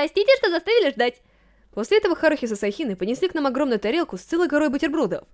Простите, что заставили ждать. После этого Харухи с Асахиной понесли к нам огромную тарелку с целой горой бутербродов.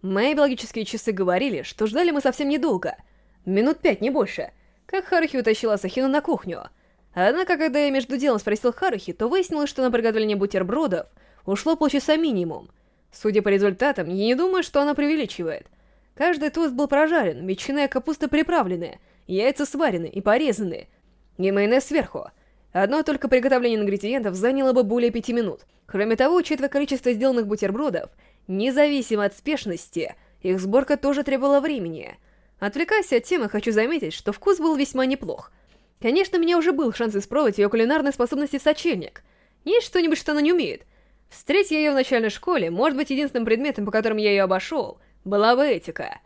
Мои биологические часы говорили, что ждали мы совсем недолго. Минут пять, не больше. Как Харухи утащила Асахину на кухню. Однако, когда я между делом спросил Харухи, то выяснилось, что на приготовление бутербродов ушло полчаса минимум. Судя по результатам, я не думаю, что она преувеличивает. Каждый тост был прожарен, ветчина и капуста приправлены, яйца сварены и порезаны, и майонез сверху. Одно только приготовление ингредиентов заняло бы более пяти минут. Кроме того, учитывая количество сделанных бутербродов, независимо от спешности, их сборка тоже требовала времени. Отвлекаясь от темы, хочу заметить, что вкус был весьма неплох. Конечно, у меня уже был шанс испробовать ее кулинарные способности в сочельник. Есть что-нибудь, что она не умеет. Встреть я ее в начальной школе, может быть, единственным предметом, по которому я ее обошел, была бы этика.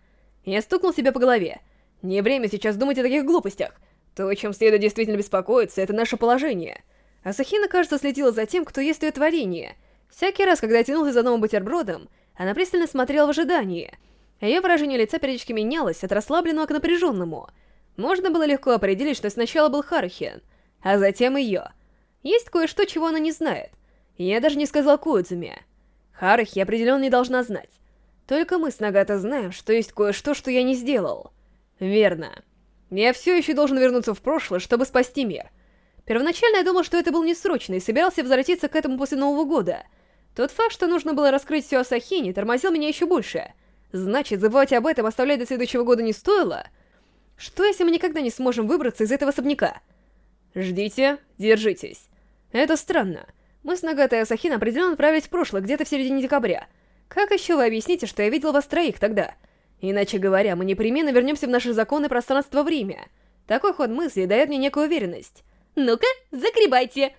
Я стукнул себя по голове. Не время сейчас думать о таких глупостях. То, о чем следует действительно беспокоиться, это наше положение. Асахина, кажется, следила за тем, кто ест ее творение. Всякий раз, когда тянулся за новым бутербродом, она пристально смотрела в ожидании. Ее выражение лица периодически менялось от расслабленного к напряженному. Можно было легко определить, что сначала был Харухен, а затем ее. Есть кое-что, чего она не знает. Я даже не сказал Коидзуме. Харухи определенно не должна знать. Только мы с Нагата знаем, что есть кое-что, что я не сделал. Верно. Я все еще должен вернуться в прошлое, чтобы спасти мир. Первоначально я думал, что это был несрочно, и собирался возвратиться к этому после Нового года. Тот факт, что нужно было раскрыть все о Сахине, тормозил меня еще больше. Значит, забывать об этом, оставлять до следующего года не стоило? Что, если мы никогда не сможем выбраться из этого особняка? Ждите, держитесь. Это странно. Мы с Нагатой и Асахин определенно отправились в прошлое, где-то в середине декабря. Как еще вы объясните, что я видел вас троих тогда? Иначе говоря, мы непременно вернемся в наши законы пространства-время. Такой ход мысли дает мне некую уверенность. Ну-ка, загребайте!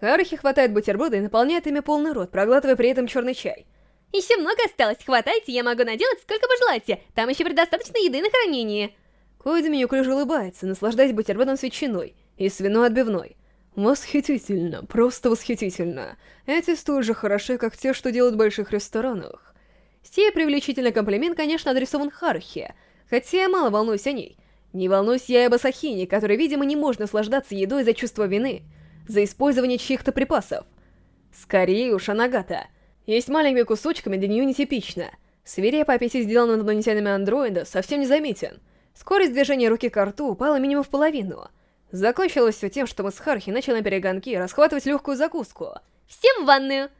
Харухи хватает бутерброды и наполняет ими полный рот, проглатывая при этом черный чай. Еще много осталось, хватайте, я могу наделать сколько пожелаете. Там еще предостаточно еды на хранение. Коидзуми неуклюже улыбается, наслаждаясь бутербродом с ветчиной и свиной отбивной. Восхитительно, просто восхитительно. Эти столь же хороши, как те, что делают в больших ресторанах. Сей привлечительный комплимент, конечно, адресован Харухе, хотя я мало волнуюсь о ней. Не волнуюсь я и об Асахине, который, видимо, не может наслаждаться едой за чувство вины, за использование чьих-то припасов. Скорее уж, Анагата. Есть маленькими кусочками для нее нетипично. Свирепый аппетит, сделанный инопланетянами андроида, совсем не заметен. Скорость движения руки к рту упала минимум в половину. Закончилось все тем, что мы с Хархи начали на перегонки расхватывать легкую закуску. «Всем в ванную!»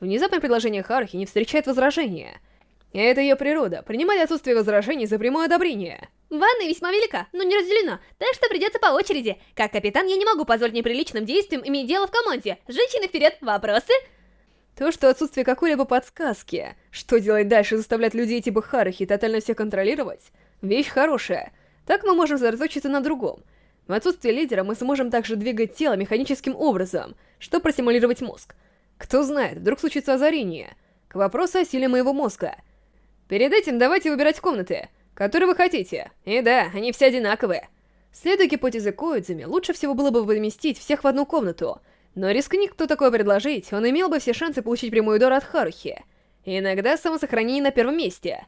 Внезапное предложение Хархи не встречает возражения — это ее природа, принимать отсутствие возражений за прямое одобрение. Ванна весьма велика, но не разделена, так что придется по очереди. Как капитан, я не могу позволить неприличным действиям иметь дело в команде. Женщины вперед, вопросы? То, что отсутствие какой-либо подсказки, что делать дальше, заставлять людей типа Харахи тотально всех контролировать, вещь хорошая. Так мы можем сосредоточиться на другом. В отсутствие лидера мы сможем также двигать тело механическим образом, чтобы простимулировать мозг. Кто знает, вдруг случится озарение. К вопросу о силе моего мозга — Перед этим давайте выбирать комнаты, которые вы хотите. И да, они все одинаковые. Следуя гипотезе Коидзуми, лучше всего было бы выместить всех в одну комнату. Но рискни кто такое предложить, он имел бы все шансы получить прямой удар от Харухи. Иногда самосохранение на первом месте.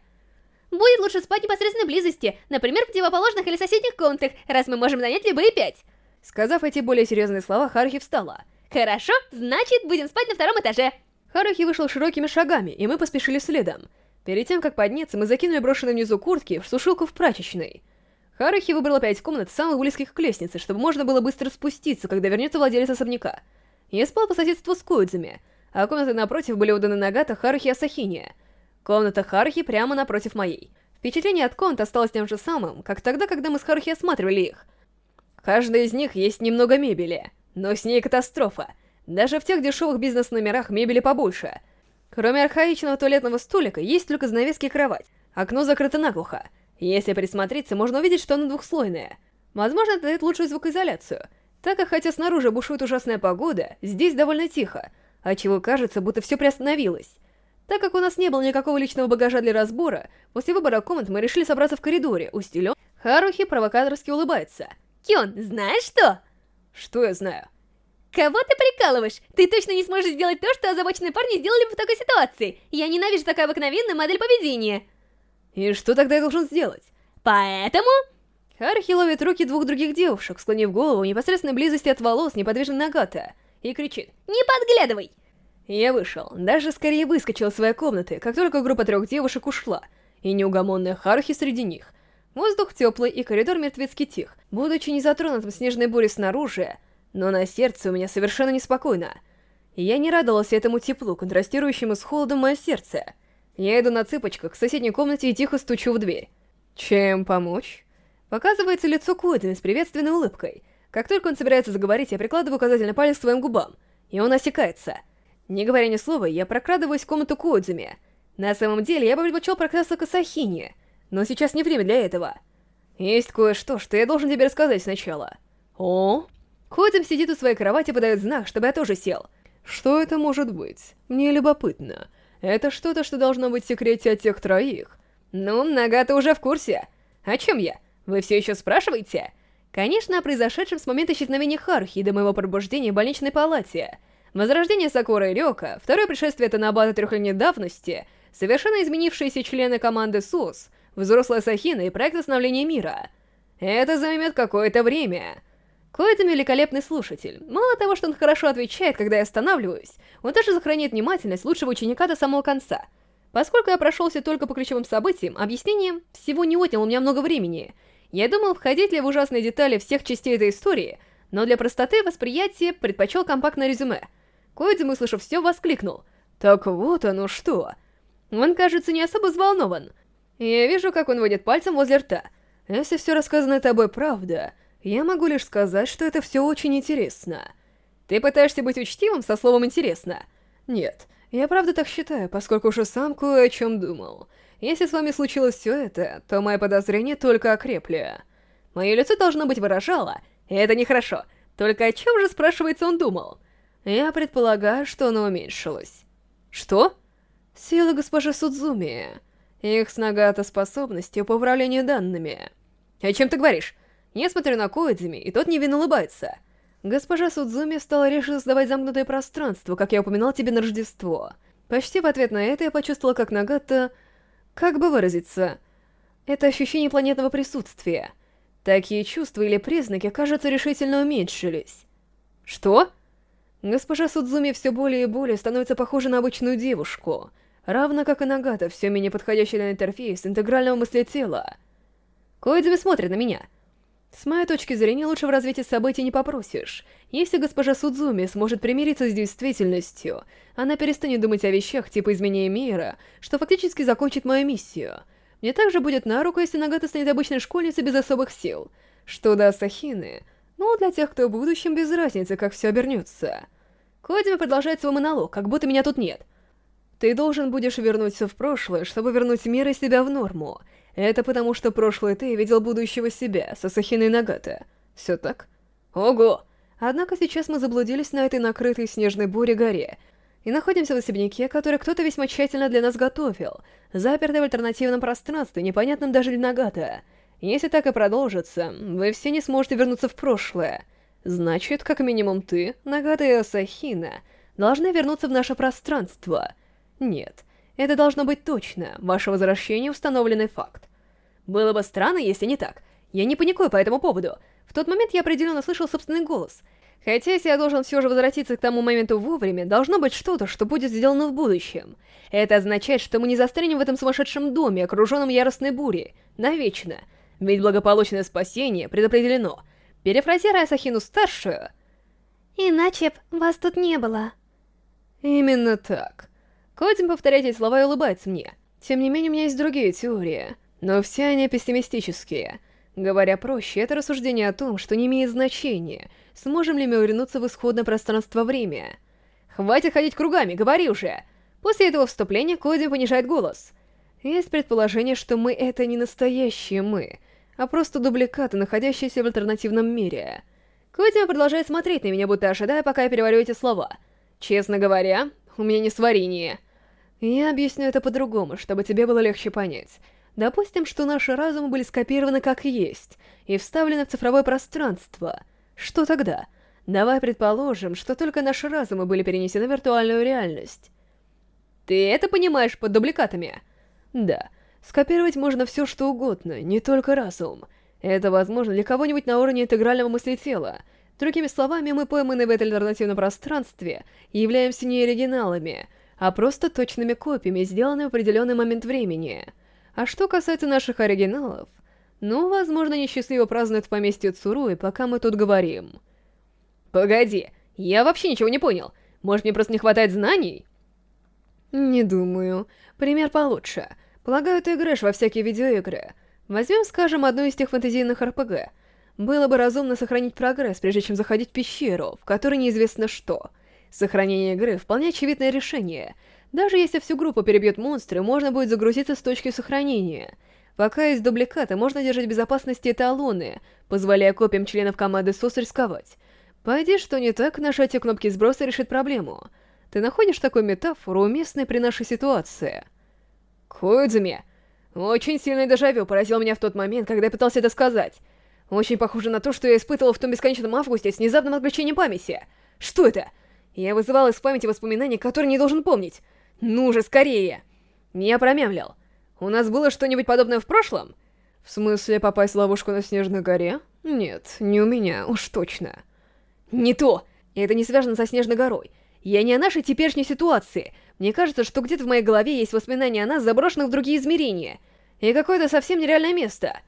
Будет лучше спать в непосредственной близости, например, в противоположных или соседних комнатах, раз мы можем занять любые пять. Сказав эти более серьезные слова, Харухи встала. Хорошо, значит, будем спать на втором этаже. Харухи вышел широкими шагами, и мы поспешили следом. Перед тем, как подняться, мы закинули брошенные внизу куртки в сушилку в прачечной. Харахи выбрала пять комнат самых близких к лестнице, чтобы можно было быстро спуститься, когда вернется владелец особняка. Я спал по соседству с Коидзами, а комнаты напротив были уданы Нагата, Харахи и Асахине. Комната Харахи прямо напротив моей. Впечатление от комнат осталось тем же самым, как тогда, когда мы с Харахи осматривали их. Каждая из них есть немного мебели, но с ней катастрофа. Даже в тех дешевых бизнес-номерах мебели побольше — Кроме архаичного туалетного столика, есть только занавески и кровать. Окно закрыто наглухо. Если присмотреться, можно увидеть, что оно двухслойное. Возможно, это дает лучшую звукоизоляцию. Так как хотя снаружи бушует ужасная погода, здесь довольно тихо, отчего кажется, будто все приостановилось. Так как у нас не было никакого личного багажа для разбора, после выбора комнат мы решили собраться в коридоре, у стилен. Харухи провокаторски улыбается. Кион, знаешь что? Что я знаю? Кого ты прикалываешь? Ты точно не сможешь сделать то, что озабоченные парни сделали бы в такой ситуации. Я ненавижу такую обыкновенную модель поведения. И что тогда я должен сделать? Поэтому... Харахи ловит руки двух других девушек, склонив голову в непосредственной близости от волос неподвижной Нагата, и кричит «Не подглядывай!». Я вышел, даже скорее выскочил из своей комнаты, как только группа трех девушек ушла, и неугомонная Харухи среди них. Воздух теплый и коридор мертвецки тих, будучи не затронутым снежной бурей снаружи, но на сердце у меня совершенно неспокойно. Я не радовался этому теплу, контрастирующему с холодом мое сердце. Я иду на цыпочках к соседней комнате и тихо стучу в дверь. «Чем помочь?» Показывается лицо Куэдзина с приветственной улыбкой. Как только он собирается заговорить, я прикладываю указательный палец к своим губам, и он осекается. Не говоря ни слова, я прокрадываюсь в комнату Куэдзуми. На самом деле, я бы предпочел прокрасться к Асахине, но сейчас не время для этого. Есть кое-что, что я должен тебе рассказать сначала. О? Куэдзум сидит у своей кровати и подает знак, чтобы я тоже сел. Что это может быть? Мне любопытно. Это что-то, что должно быть в секрете от тех троих. Ну, Нагата уже в курсе. О чем я? Вы все еще спрашиваете? Конечно, о произошедшем с момента исчезновения Харухи до моего пробуждения в больничной палате. Возрождение Сакуры и Рёка, второе пришествие Танабата трехлетней давности, совершенно изменившиеся члены команды СУС, взрослая Сахина и проект восстановления мира. Это займет какое-то время. Коэта великолепный слушатель. Мало того, что он хорошо отвечает, когда я останавливаюсь, он также сохраняет внимательность лучшего ученика до самого конца. Поскольку я прошелся только по ключевым событиям, объяснение всего не отняло у меня много времени. Я думал, входить ли в ужасные детали всех частей этой истории, но для простоты восприятия предпочел компактное резюме. Коэдзим, услышав все, воскликнул. «Так вот оно что!» Он, кажется, не особо взволнован. Я вижу, как он водит пальцем возле рта. Если все рассказанное тобой правда, я могу лишь сказать, что это все очень интересно. Ты пытаешься быть учтивым со словом «интересно»? Нет, я правда так считаю, поскольку уже сам кое о чем думал. Если с вами случилось все это, то мои подозрения только окрепли. Мое лицо должно быть выражало, и это нехорошо. Только о чем же, спрашивается, он думал? Я предполагаю, что оно уменьшилось. Что? Сила госпожи Судзуми. Их с Нагата способностью по управлению данными. О чем ты говоришь? Я смотрю на Коэдзими, и тот невинно улыбается. Госпожа Судзуми стала решить создавать замкнутое пространство, как я упоминал тебе на Рождество. Почти в ответ на это я почувствовала, как Нагата... Как бы выразиться? Это ощущение планетного присутствия. Такие чувства или признаки, кажется, решительно уменьшились. Что? Госпожа Судзуми все более и более становится похожа на обычную девушку, равно как и Нагата, все менее подходящий на интерфейс интегрального мыслетела. Коэдзими смотрит на меня — с моей точки зрения, лучше в развитии событий не попросишь. Если госпожа Судзуми сможет примириться с действительностью, она перестанет думать о вещах типа изменения мира, что фактически закончит мою миссию. Мне также будет на руку, если Нагата станет обычной школьницей без особых сил. Что до Асахины, ну, для тех, кто в будущем, без разницы, как все обернется. Кодима продолжает свой монолог, как будто меня тут нет. Ты должен будешь вернуться в прошлое, чтобы вернуть мир и себя в норму. Это потому, что прошлое ты видел будущего себя, Сасахины Нагата. Все так? Ого! Однако сейчас мы заблудились на этой накрытой снежной буре горе и находимся в особняке, который кто-то весьма тщательно для нас готовил, запертый в альтернативном пространстве, непонятном даже для Нагата. Если так и продолжится, вы все не сможете вернуться в прошлое. Значит, как минимум ты, Нагата и Асахина, должны вернуться в наше пространство. Нет, это должно быть точно, ваше возвращение — установленный факт. Было бы странно, если не так. Я не паникую по этому поводу. В тот момент я определенно слышал собственный голос. Хотя, если я должен все же возвратиться к тому моменту вовремя, должно быть что-то, что будет сделано в будущем. Это означает, что мы не застрянем в этом сумасшедшем доме, окруженном яростной бурей, навечно. Ведь благополучное спасение предопределено. Перефразируя Сахину-старшую... «Иначе б вас тут не было». Именно так. Кодин повторяет эти слова и улыбается мне. Тем не менее, у меня есть другие теории, но все они пессимистические. Говоря проще, это рассуждение о том, что не имеет значения, сможем ли мы вернуться в исходное пространство-время. «Хватит ходить кругами, говори уже!» После этого вступления Кодин понижает голос. Есть предположение, что мы — это не настоящие мы, а просто дубликаты, находящиеся в альтернативном мире. Кодин продолжает смотреть на меня, будто ожидая, пока я переварю эти слова. Честно говоря, у меня не сварение. Я объясню это по-другому, чтобы тебе было легче понять. Допустим, что наши разумы были скопированы как есть и вставлены в цифровое пространство. Что тогда? Давай предположим, что только наши разумы были перенесены в виртуальную реальность. Ты это понимаешь под дубликатами? Да. Скопировать можно все что угодно, не только разум. Это возможно для кого-нибудь на уровне интегрального мыслетела, Другими словами, мы пойманы в этом альтернативном пространстве и являемся не оригиналами, а просто точными копиями, сделанными в определенный момент времени. А что касается наших оригиналов, ну, возможно, несчастливо празднуют в поместье Цуруи, пока мы тут говорим. Погоди, я вообще ничего не понял. Может, мне просто не хватает знаний? Не думаю. Пример получше. Полагаю, ты играешь во всякие видеоигры. Возьмем, скажем, одну из тех фэнтезийных РПГ. Было бы разумно сохранить прогресс, прежде чем заходить в пещеру, в которой неизвестно что. Сохранение игры — вполне очевидное решение. Даже если всю группу перебьют монстры, можно будет загрузиться с точки сохранения. Пока есть дубликаты, можно держать в безопасности эталоны, позволяя копиям членов команды СОС рисковать. Пойди, что не так, нажатие кнопки сброса решит проблему. Ты находишь такую метафору, уместной при нашей ситуации? Коидзуми, очень сильный дежавю поразил меня в тот момент, когда я пытался это сказать. Очень похоже на то, что я испытывал в том бесконечном августе с внезапным отключением памяти. Что это? Я вызывал из памяти воспоминания, которые не должен помнить. Ну же, скорее! Я промямлил. У нас было что-нибудь подобное в прошлом? В смысле, попасть в ловушку на Снежной горе? Нет, не у меня, уж точно. Не то! Это не связано со Снежной горой. Я не о нашей теперешней ситуации. Мне кажется, что где-то в моей голове есть воспоминания о нас, заброшенных в другие измерения. И какое-то совсем нереальное место.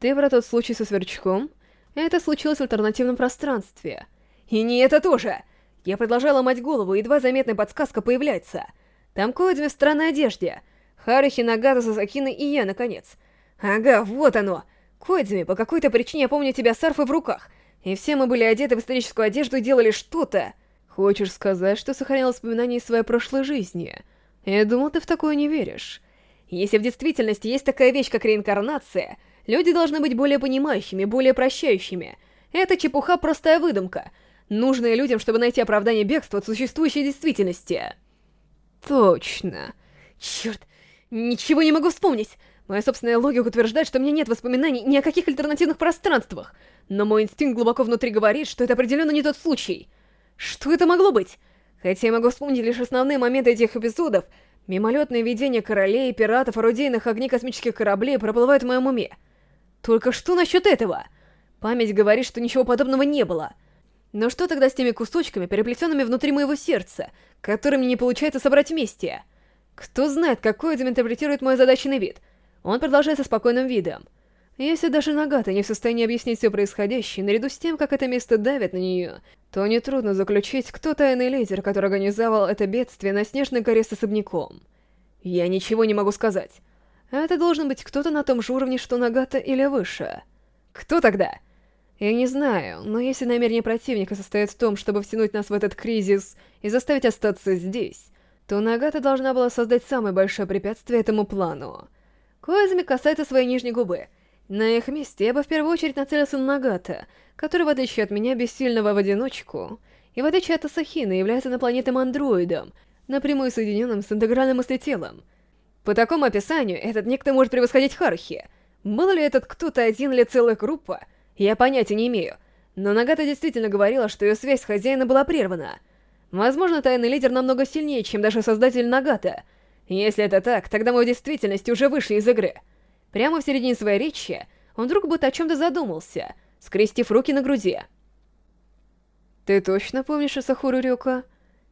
Ты про тот случай со сверчком? Это случилось в альтернативном пространстве. И не это тоже! Я продолжаю ломать голову, едва заметная подсказка появляется. Там Коидзми в странной одежде. Харухи, Нагата, Сасакина и я, наконец. Ага, вот оно! Коидзми, по какой-то причине я помню тебя с арфой в руках. И все мы были одеты в историческую одежду и делали что-то. Хочешь сказать, что сохранял воспоминания из своей прошлой жизни? Я думал, ты в такое не веришь. Если в действительности есть такая вещь, как реинкарнация, Люди должны быть более понимающими, более прощающими. Это чепуха простая выдумка, нужная людям, чтобы найти оправдание бегства от существующей действительности. Точно. Черт, ничего не могу вспомнить. Моя собственная логика утверждает, что у меня нет воспоминаний ни о каких альтернативных пространствах. Но мой инстинкт глубоко внутри говорит, что это определенно не тот случай. Что это могло быть? Хотя я могу вспомнить лишь основные моменты этих эпизодов, мимолетные видения королей, пиратов, орудийных огней космических кораблей проплывают в моем уме. Только что насчет этого? Память говорит, что ничего подобного не было. Но что тогда с теми кусочками, переплетенными внутри моего сердца, которыми не получается собрать вместе? Кто знает, какой это интерпретирует мой задаченный вид? Он продолжает со спокойным видом. Если даже Нагата не в состоянии объяснить все происходящее, наряду с тем, как это место давит на нее, то нетрудно заключить, кто тайный лидер, который организовал это бедствие на Снежной горе с особняком. Я ничего не могу сказать. Это должен быть кто-то на том же уровне, что Нагата или выше. Кто тогда? Я не знаю, но если намерение противника состоит в том, чтобы втянуть нас в этот кризис и заставить остаться здесь, то Нагата должна была создать самое большое препятствие этому плану. Коизми касается своей нижней губы. На их месте я бы в первую очередь нацелился на Нагата, который, в отличие от меня, бессильного в одиночку, и в отличие от Асахина, является инопланетным андроидом, напрямую соединенным с интегральным мыслителом, по такому описанию, этот некто может превосходить Харухи. Был ли этот кто-то один или целая группа, я понятия не имею. Но Нагата действительно говорила, что ее связь с хозяином была прервана. Возможно, тайный лидер намного сильнее, чем даже создатель Нагата. Если это так, тогда мы в действительности уже вышли из игры. Прямо в середине своей речи он вдруг будто о чем-то задумался, скрестив руки на груди. «Ты точно помнишь Асахуру Рюка?»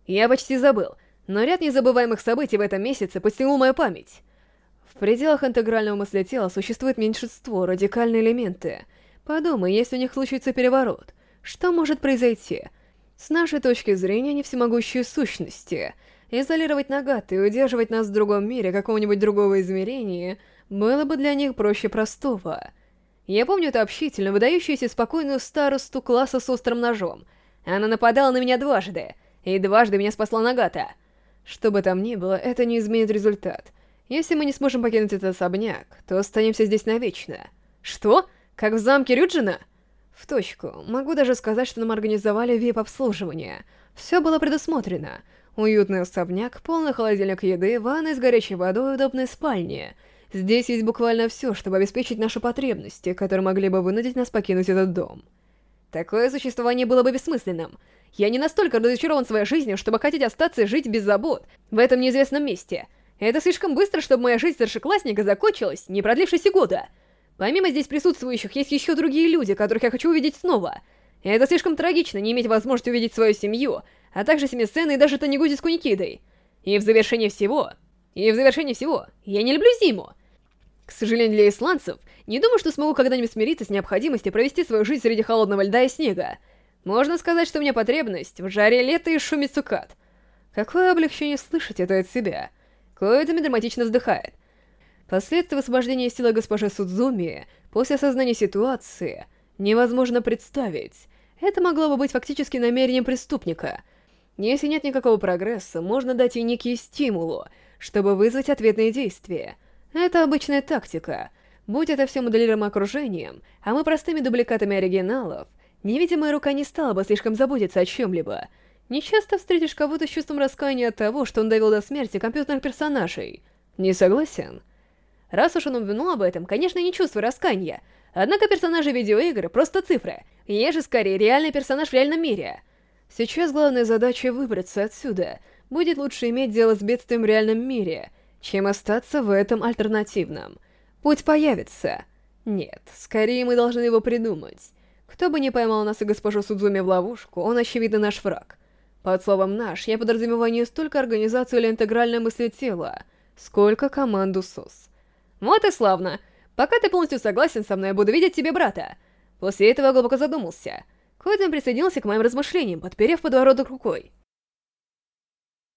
«Я почти забыл но ряд незабываемых событий в этом месяце постигнул мою память. В пределах интегрального мыслетела существует меньшинство, радикальные элементы. Подумай, если у них случится переворот, что может произойти? С нашей точки зрения, они всемогущие сущности. Изолировать Нагаты и удерживать нас в другом мире, какого-нибудь другого измерения, было бы для них проще простого. Я помню эту общительно выдающуюся спокойную старосту класса с острым ножом. Она нападала на меня дважды, и дважды меня спасла Нагата. Что бы там ни было, это не изменит результат. Если мы не сможем покинуть этот особняк, то останемся здесь навечно. Что? Как в замке Рюджина? В точку. Могу даже сказать, что нам организовали вип-обслуживание. Все было предусмотрено. Уютный особняк, полный холодильник еды, ванны с горячей водой и удобной спальни. Здесь есть буквально все, чтобы обеспечить наши потребности, которые могли бы вынудить нас покинуть этот дом. Такое существование было бы бессмысленным. Я не настолько разочарован своей жизнью, чтобы хотеть остаться и жить без забот в этом неизвестном месте. Это слишком быстро, чтобы моя жизнь старшеклассника закончилась, не продлившись и года. Помимо здесь присутствующих, есть еще другие люди, которых я хочу увидеть снова. Это слишком трагично, не иметь возможности увидеть свою семью, а также семисцены и даже Танегуди с Куникидой. И в завершение всего... И в завершение всего, я не люблю зиму. К сожалению для исландцев, не думаю, что смогу когда-нибудь смириться с необходимостью провести свою жизнь среди холодного льда и снега. Можно сказать, что у меня потребность в жаре лета и шуме цукат. Какое облегчение слышать это от себя. Коидами драматично вздыхает. Последствия освобождения силы госпожи Судзуми после осознания ситуации невозможно представить. Это могло бы быть фактически намерением преступника. Если нет никакого прогресса, можно дать ей некие стимулы, чтобы вызвать ответные действия. Это обычная тактика. Будь это все моделируемым окружением, а мы простыми дубликатами оригиналов, невидимая рука не стала бы слишком заботиться о чем-либо. Не часто встретишь кого-то с чувством раскаяния от того, что он довел до смерти компьютерных персонажей. Не согласен? Раз уж он упомянул об этом, конечно, не чувствую раскаяния. Однако персонажи видеоигр просто цифры. Я же скорее реальный персонаж в реальном мире. Сейчас главная задача выбраться отсюда. Будет лучше иметь дело с бедствием в реальном мире, чем остаться в этом альтернативном. Путь появится. Нет, скорее мы должны его придумать. Кто бы ни поймал нас и госпожу Судзуми в ловушку, он, очевидно, наш враг. Под словом «наш» я подразумеваю не столько организацию или интегральное мыслетело, сколько команду СОС. Вот и славно. Пока ты полностью согласен со мной, я буду видеть тебе брата. После этого я глубоко задумался. Койден присоединился к моим размышлениям, подперев подбородок рукой.